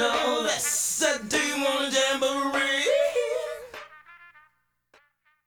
know